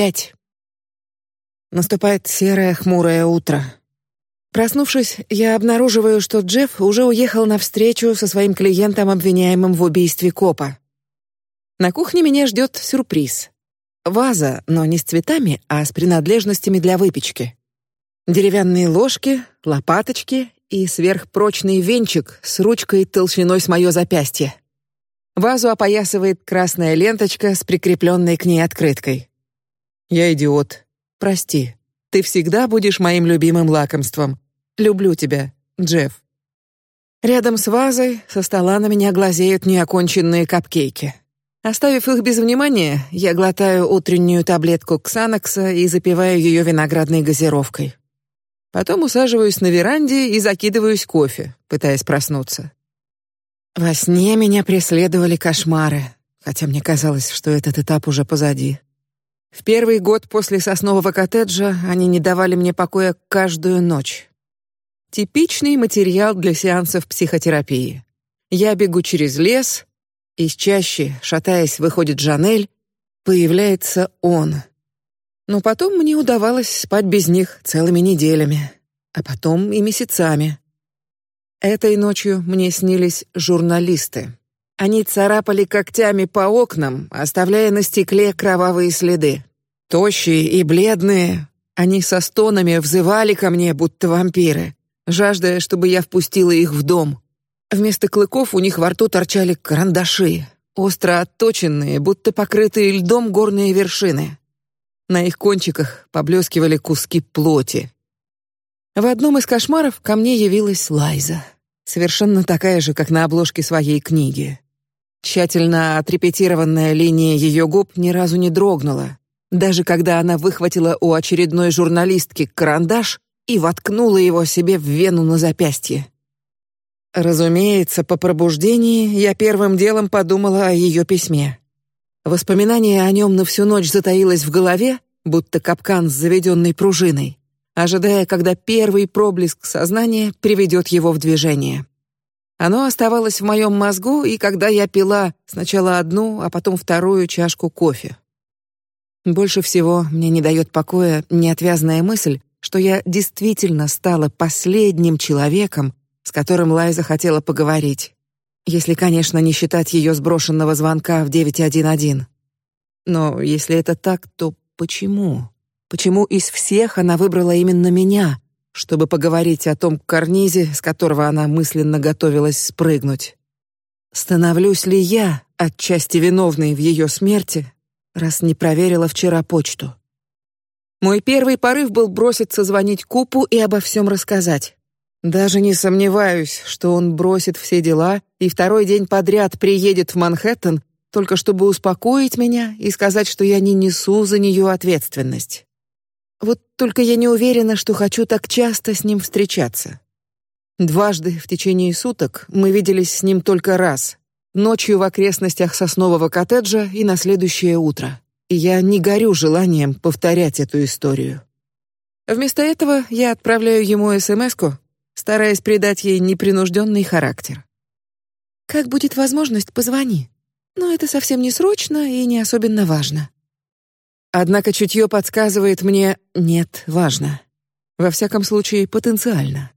пять. Наступает серое хмурое утро. Проснувшись, я обнаруживаю, что Джефф уже уехал на встречу со своим клиентом, обвиняемым в убийстве копа. На кухне меня ждет сюрприз. Ваза, но не с цветами, а с принадлежностями для выпечки. Деревянные ложки, лопаточки и сверхпрочный венчик с ручкой толщиной с мое запястье. Вазу опоясывает красная ленточка с прикрепленной к ней открыткой. Я идиот. Прости. Ты всегда будешь моим любимым лакомством. Люблю тебя, Джефф. Рядом с вазой со стола на меня глазеют неоконченные капкейки. Оставив их без внимания, я глотаю утреннюю таблетку Ксанакса и запиваю ее виноградной газировкой. Потом усаживаюсь на веранде и закидываюсь кофе, пытаясь проснуться. Во сне меня преследовали кошмары, хотя мне казалось, что этот этап уже позади. В первый год после соснового коттеджа они не давали мне покоя каждую ночь. Типичный материал для сеансов психотерапии. Я бегу через лес, из чащи, шатаясь, выходит Жанель, появляется он. Но потом мне удавалось спать без них целыми неделями, а потом и месяцами. Этой ночью мне снились журналисты. Они царапали когтями по окнам, оставляя на стекле кровавые следы. Тощие и бледные, они со стонами взывали ко мне, будто вампиры, жаждая, чтобы я впустила их в дом. Вместо клыков у них во рту торчали карандаши, остро отточенные, будто покрытые льдом горные вершины. На их кончиках поблескивали куски плоти. В одном из кошмаров ко мне явилась Лайза, совершенно такая же, как на обложке своей книги. Тщательно отрепетированная линия ее губ ни разу не дрогнула, даже когда она выхватила у очередной журналистки карандаш и воткнула его себе в вену на запястье. Разумеется, по пробуждении я первым делом подумала о ее письме. Воспоминание о нем на всю ночь затаилось в голове, будто капкан с заведенной пружиной, ожидая, когда первый проблеск сознания приведет его в движение. Оно оставалось в моем мозгу, и когда я пила сначала одну, а потом вторую чашку кофе. Больше всего мне не дает покоя неотвязная мысль, что я действительно стала последним человеком, с которым Лайза хотела поговорить, если, конечно, не считать ее сброшенного звонка в 911. Но если это так, то почему? Почему из всех она выбрала именно меня, чтобы поговорить о том карнизе, с которого она мысленно готовилась спрыгнуть. Становлюсь ли я отчасти виновной в ее смерти, раз не проверила вчера почту? Мой первый порыв был броситься звонить Купу и обо всем рассказать. Даже не сомневаюсь, что он бросит все дела и второй день подряд приедет в Манхэттен, только чтобы успокоить меня и сказать, что я не несу за нее ответственность. Вот только я не уверена, что хочу так часто с ним встречаться. Дважды в течение суток мы виделись с ним только раз, ночью в окрестностях соснового коттеджа и на следующее утро. И я не горю желанием повторять эту историю. Вместо этого я отправляю ему СМСку, стараясь придать ей непринужденный характер. Как будет возможность, позвони. Но это совсем не срочно и не особенно важно. Однако чутье подсказывает мне, нет, важно. Во всяком случае, потенциально.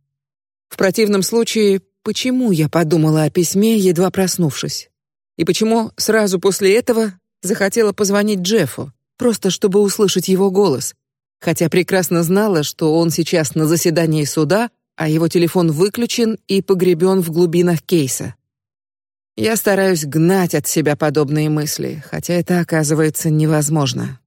В противном случае, почему я подумала о письме, едва проснувшись, и почему сразу после этого захотела позвонить Джеффу, просто чтобы услышать его голос, хотя прекрасно знала, что он сейчас на заседании суда, а его телефон выключен и погребен в глубинах кейса. Я стараюсь гнать от себя подобные мысли, хотя это оказывается невозможно.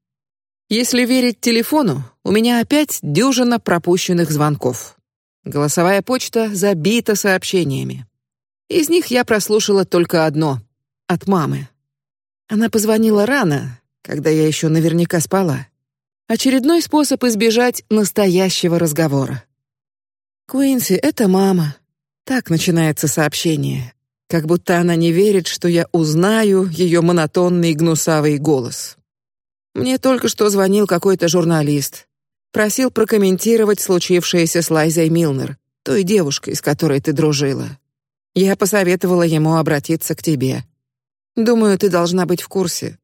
Если верить телефону, у меня опять дюжина пропущенных звонков. Голосовая почта забита сообщениями. Из них я прослушала только одно от мамы. Она позвонила рано, когда я еще наверняка спала. Очередной способ избежать настоящего разговора. Куинси, это мама. Так начинается сообщение, как будто она не верит, что я узнаю ее монотонный гнусавый голос. Мне только что звонил какой-то журналист, просил прокомментировать случившееся с Лайзой Милнер, той девушкой, с которой ты дружила. Я посоветовала ему обратиться к тебе. Думаю, ты должна быть в курсе.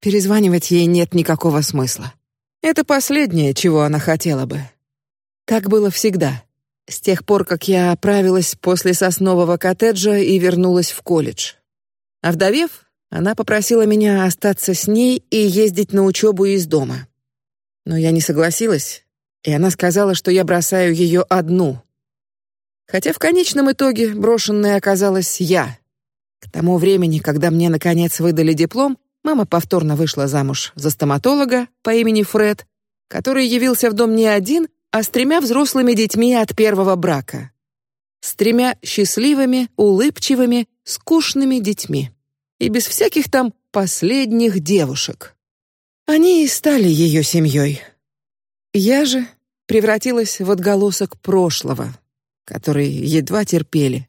Перезванивать ей нет никакого смысла. Это последнее, чего она хотела бы. Так было всегда, с тех пор, как я оправилась после соснового коттеджа и вернулась в колледж. Овдовев, она попросила меня остаться с ней и ездить на учебу из дома. Но я не согласилась, и она сказала, что я бросаю ее одну. Хотя в конечном итоге брошенной оказалась я. К тому времени, когда мне наконец выдали диплом, мама повторно вышла замуж за стоматолога по имени Фред, который явился в дом не один, а с тремя взрослыми детьми от первого брака, с тремя счастливыми, улыбчивыми, скучными детьми и без всяких там последних девушек. Они и стали ее семьей. Я же превратилась в отголосок прошлого, который едва терпели,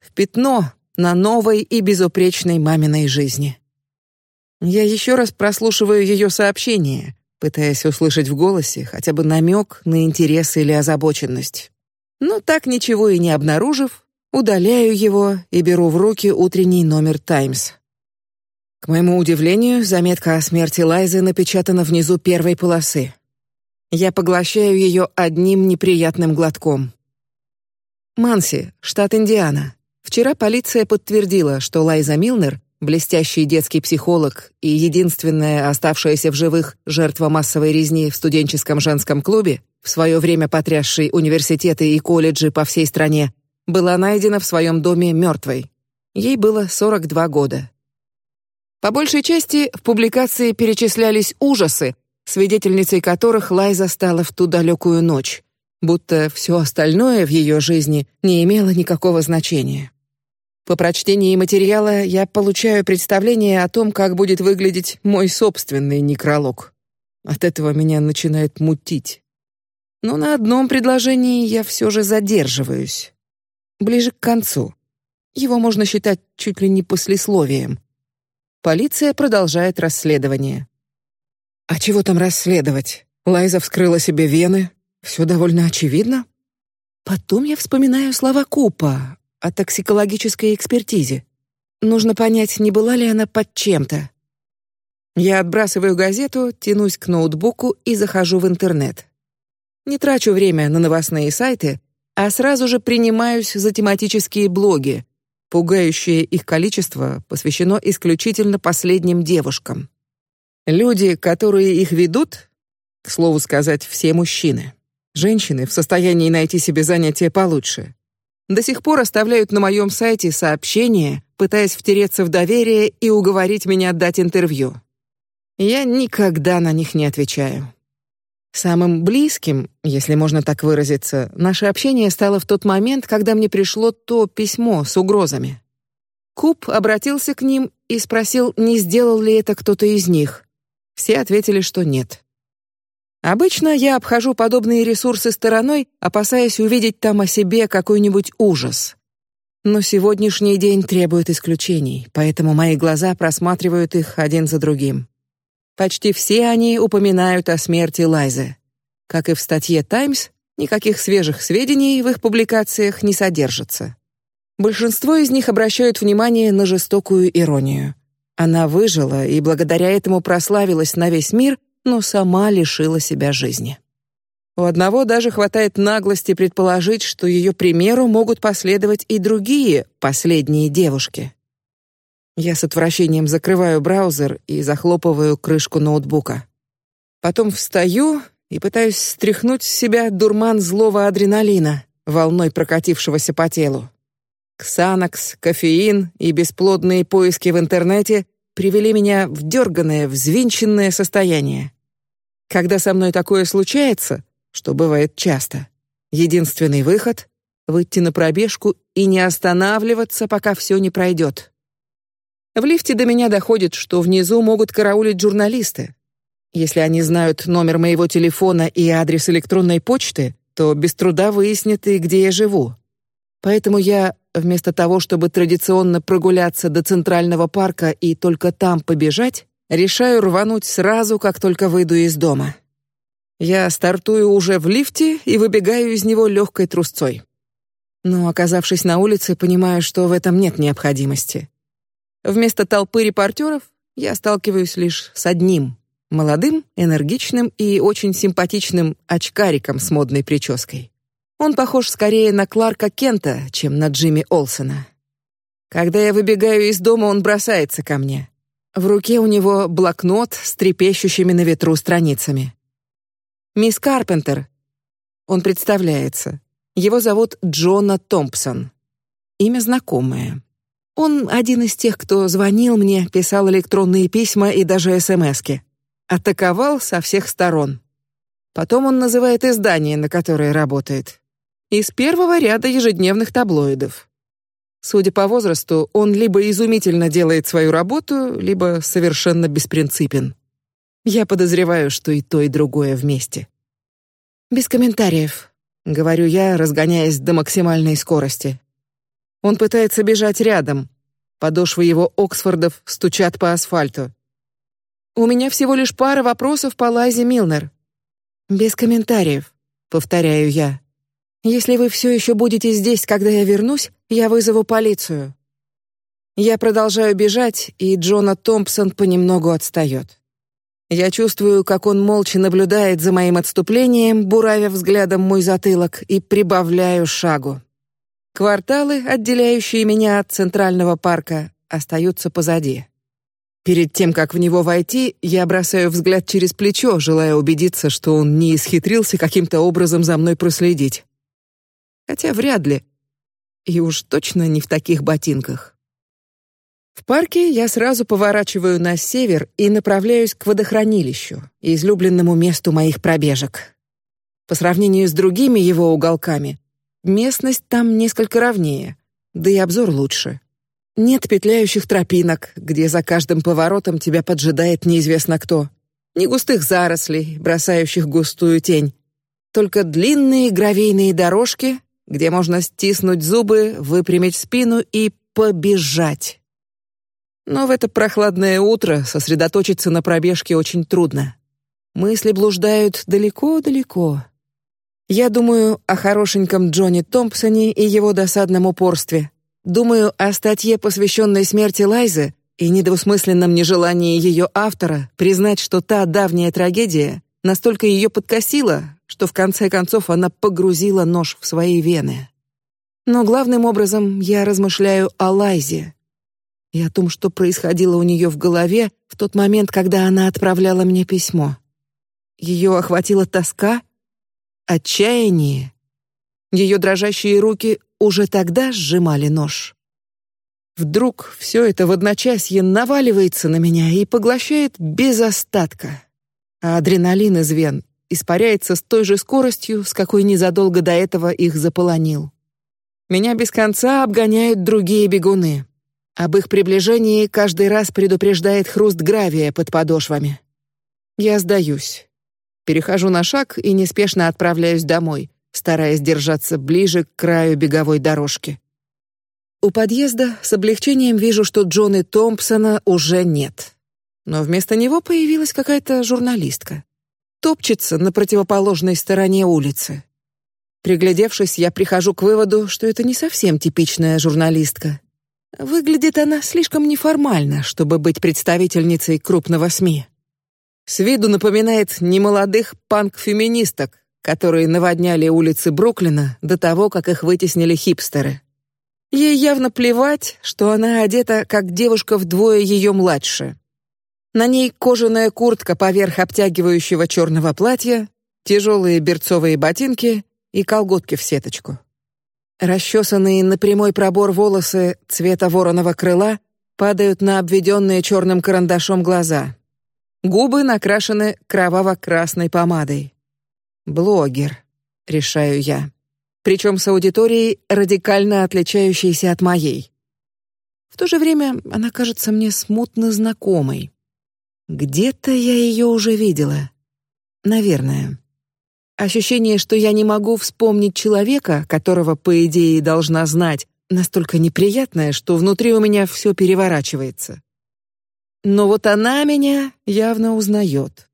в пятно на новой и безупречной маминой жизни. Я еще раз прослушиваю ее сообщение, пытаясь услышать в голосе хотя бы намек на интерес или озабоченность. Но так ничего и не обнаружив, удаляю его и беру в руки утренний номер Таймс. К моему удивлению, заметка о смерти Лайзы напечатана внизу первой полосы. Я поглощаю ее одним неприятным глотком. Манси, штат Индиана. Вчера полиция подтвердила, что Лайза Милнер блестящий детский психолог и единственная оставшаяся в живых жертва массовой резни в студенческом женском клубе, в свое время потрясший университеты и колледжи по всей стране, была найдена в своем доме мертвой. Ей было 42 года. По большей части в публикации перечислялись ужасы, свидетельницей которых Лайза стала в ту далекую ночь, будто все остальное в ее жизни не имело никакого значения. По прочтении материала я получаю представление о том, как будет выглядеть мой собственный некролог. От этого меня начинает мутить. Но на одном предложении я все же задерживаюсь. Ближе к концу. Его можно считать чуть ли не послесловием. Полиция продолжает расследование. А чего там расследовать? Лайза вскрыла себе вены. Все довольно очевидно. Потом я вспоминаю слова Купа о токсикологической экспертизе. Нужно понять, не была ли она под чем-то. Я отбрасываю газету, тянусь к ноутбуку и захожу в интернет. Не трачу время на новостные сайты, а сразу же принимаюсь за тематические блоги. Пугающее их количество посвящено исключительно последним девушкам. Люди, которые их ведут, к слову сказать, все мужчины. Женщины в состоянии найти себе занятие получше до сих пор оставляют на моем сайте сообщения, пытаясь втереться в доверие и уговорить меня дать интервью. Я никогда на них не отвечаю. Самым близким, если можно так выразиться, наше общение стало в тот момент, когда мне пришло то письмо с угрозами. Куб обратился к ним и спросил, не сделал ли это кто-то из них. Все ответили, что нет. Обычно я обхожу подобные ресурсы стороной, опасаясь увидеть там о себе какой-нибудь ужас. Но сегодняшний день требует исключений, поэтому мои глаза просматривают их один за другим. Почти все они упоминают о смерти Лайзы. Как и в статье Times, никаких свежих сведений в их публикациях не содержится. Большинство из них обращают внимание на жестокую иронию. Она выжила и благодаря этому прославилась на весь мир, но сама лишила себя жизни. У одного даже хватает наглости предположить, что ее примеру могут последовать и другие последние девушки. Я с отвращением закрываю браузер и захлопываю крышку ноутбука. Потом встаю и пытаюсь стряхнуть с себя дурман злого адреналина, волной прокатившегося по телу. Ксанакс, кофеин и бесплодные поиски в интернете привели меня в дерганное, взвинченное состояние. Когда со мной такое случается, что бывает часто, единственный выход — выйти на пробежку и не останавливаться, пока все не пройдет. В лифте до меня доходит, что внизу могут караулить журналисты. Если они знают номер моего телефона и адрес электронной почты, то без труда выяснят и где я живу. Поэтому я, вместо того, чтобы традиционно прогуляться до центрального парка и только там побежать, Решаю рвануть сразу, как только выйду из дома. Я стартую уже в лифте и выбегаю из него легкой трусцой. Но оказавшись на улице, понимаю, что в этом нет необходимости. Вместо толпы репортеров я сталкиваюсь лишь с одним молодым, энергичным и очень симпатичным очкариком с модной прической. Он похож скорее на Кларка Кента, чем на Джимми Олсона. Когда я выбегаю из дома, он бросается ко мне. В руке у него блокнот с трепещущими на ветру страницами. Мисс Карпентер. Он представляется. Его зовут Джона Томпсон. Имя знакомое. Он один из тех, кто звонил мне, писал электронные письма и даже СМСки. Атаковал со всех сторон. Потом он называет издание, на которое работает. Из первого ряда ежедневных таблоидов. Судя по возрасту, он либо изумительно делает свою работу, либо совершенно беспринципен. Я подозреваю, что и то, и другое вместе. Без комментариев, говорю я, разгоняясь до максимальной скорости. Он пытается бежать рядом. Подошвы его Оксфордов стучат по асфальту. У меня всего лишь пара вопросов по Лайзе Милнер. Без комментариев, повторяю я. Если вы все еще будете здесь, когда я вернусь, я вызову полицию. Я продолжаю бежать, и Джона Томпсон понемногу отстает. Я чувствую, как он молча наблюдает за моим отступлением, буравя взглядом мой затылок, и прибавляю шагу. Кварталы, отделяющие меня от центрального парка, остаются позади. Перед тем, как в него войти, я бросаю взгляд через плечо, желая убедиться, что он не исхитрился каким-то образом за мной проследить. Хотя вряд ли. И уж точно не в таких ботинках. В парке я сразу поворачиваю на север и направляюсь к водохранилищу, излюбленному месту моих пробежек. По сравнению с другими его уголками, Местность там несколько ровнее, да и обзор лучше. Нет петляющих тропинок, где за каждым поворотом тебя поджидает неизвестно кто. Ни густых зарослей, бросающих густую тень. Только длинные гравийные дорожки, где можно стиснуть зубы, выпрямить спину и побежать. Но в это прохладное утро сосредоточиться на пробежке очень трудно. Мысли блуждают далеко-далеко, я думаю о хорошеньком Джонни Томпсоне и его досадном упорстве. Думаю о статье, посвященной смерти Лайзы, и недвусмысленном нежелании ее автора признать, что та давняя трагедия настолько ее подкосила, что в конце концов она погрузила нож в свои вены. Но главным образом я размышляю о Лайзе и о том, что происходило у нее в голове в тот момент, когда она отправляла мне письмо. Ее охватила тоска отчаяние. Ее дрожащие руки уже тогда сжимали нож. Вдруг все это в одночасье наваливается на меня и поглощает без остатка, а адреналин из вен испаряется с той же скоростью, с какой незадолго до этого их заполонил. Меня без конца обгоняют другие бегуны. Об их приближении каждый раз предупреждает хруст гравия под подошвами. Я сдаюсь. Перехожу на шаг и неспешно отправляюсь домой, стараясь держаться ближе к краю беговой дорожки. У подъезда с облегчением вижу, что Джона Томпсона уже нет. Но вместо него появилась какая-то журналистка. Топчется на противоположной стороне улицы. Приглядевшись, я прихожу к выводу, что это не совсем типичная журналистка. Выглядит она слишком неформально, чтобы быть представительницей крупного СМИ. С виду напоминает немолодых панк-феминисток, которые наводняли улицы Бруклина до того, как их вытеснили хипстеры. Ей явно плевать, что она одета как девушка вдвое ее младше. На ней кожаная куртка поверх обтягивающего черного платья, тяжелые берцовые ботинки и колготки в сеточку. Расчесанные на прямой пробор волосы цвета вороного крыла падают на обведенные черным карандашом глаза. Губы накрашены кроваво-красной помадой. Блогер, решаю я, причем с аудиторией радикально отличающейся от моей. В то же время она кажется мне смутно знакомой. Где-то я ее уже видела, наверное. Ощущение, что я не могу вспомнить человека, которого по идее должна знать, настолько неприятное, что внутри у меня все переворачивается. Но вот она меня явно узнает.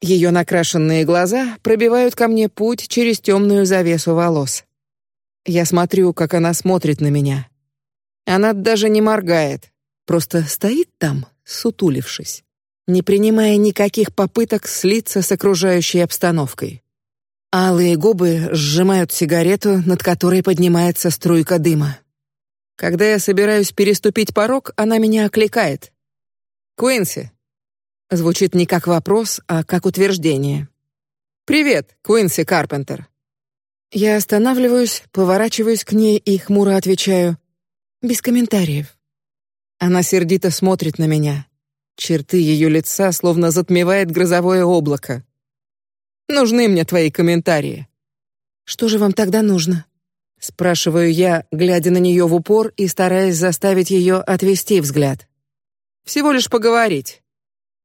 Ее накрашенные глаза пробивают ко мне путь через темную завесу волос. Я смотрю, как она смотрит на меня. Она даже не моргает, просто стоит там сутулившись, не принимая никаких попыток слиться с окружающей обстановкой. Алые губы сжимают сигарету, над которой поднимается струйка дыма. Когда я собираюсь переступить порог, она меня окликает. Куинси. Звучит не как вопрос, а как утверждение. Привет, Куинси Карпентер. Я останавливаюсь, поворачиваюсь к ней и хмуро отвечаю: без комментариев. Она сердито смотрит на меня. Черты ее лица словно затмевает грозовое облако. Нужны мне твои комментарии. Что же вам тогда нужно? Спрашиваю я, глядя на нее в упор и стараясь заставить ее отвести взгляд. Всего лишь поговорить.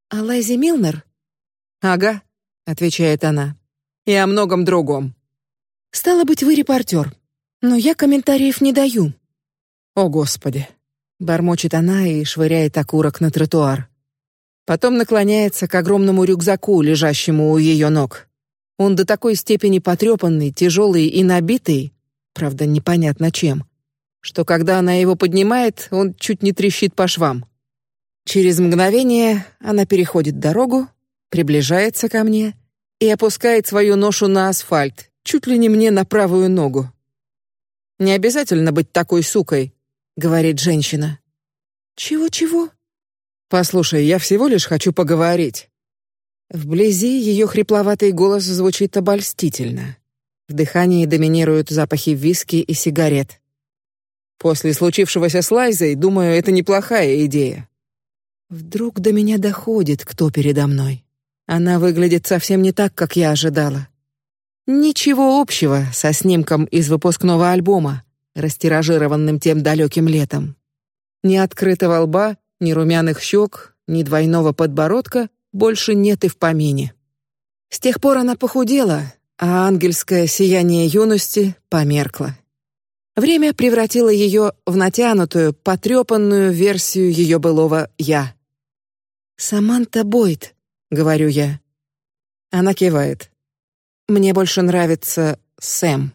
А Лайзи Милнер? Ага, отвечает она. И о многом другом. Стало быть, вы репортер, но я комментариев не даю. О господи, бормочет она и швыряет окурок на тротуар. Потом наклоняется к огромному рюкзаку, лежащему у ее ног. Он до такой степени потрепанный, тяжелый и набитый, правда непонятно чем, что когда она его поднимает, он чуть не трещит по швам. Через мгновение она переходит дорогу, приближается ко мне и опускает свою ношу на асфальт, чуть ли не мне на правую ногу. Не обязательно быть такой сукой, говорит женщина. Чего чего? Послушай, я всего лишь хочу поговорить. Вблизи ее хрипловатый голос звучит обольстительно. В дыхании доминируют запахи виски и сигарет. После случившегося с Лайзой, думаю, это неплохая идея. Вдруг до меня доходит, кто передо мной. Она выглядит совсем не так, как я ожидала. Ничего общего со снимком из выпускного альбома, растиражированным тем далеким летом. Ни открытого лба, ни румяных щек, ни двойного подбородка больше нет и в помине. С тех пор она похудела, а ангельское сияние юности померкло. Время превратило ее в натянутую, потрепанную версию ее былого я. Саманта Бойт, говорю я. Она кивает. Мне больше нравится Сэм.